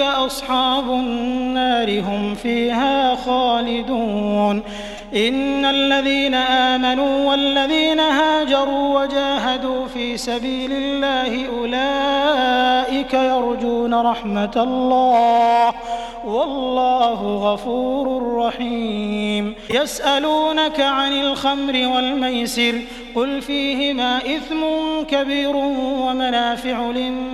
أصحاب النار هم فيها خالدون. إن الذين آمنوا والذين هاجروا وجاهدوا في سبيل الله أولئك يرجون رحمة الله. والله غفور رحيم. يسألونك عن الخمر والميسر قل فيهما إثم كبير ومنافع للناس.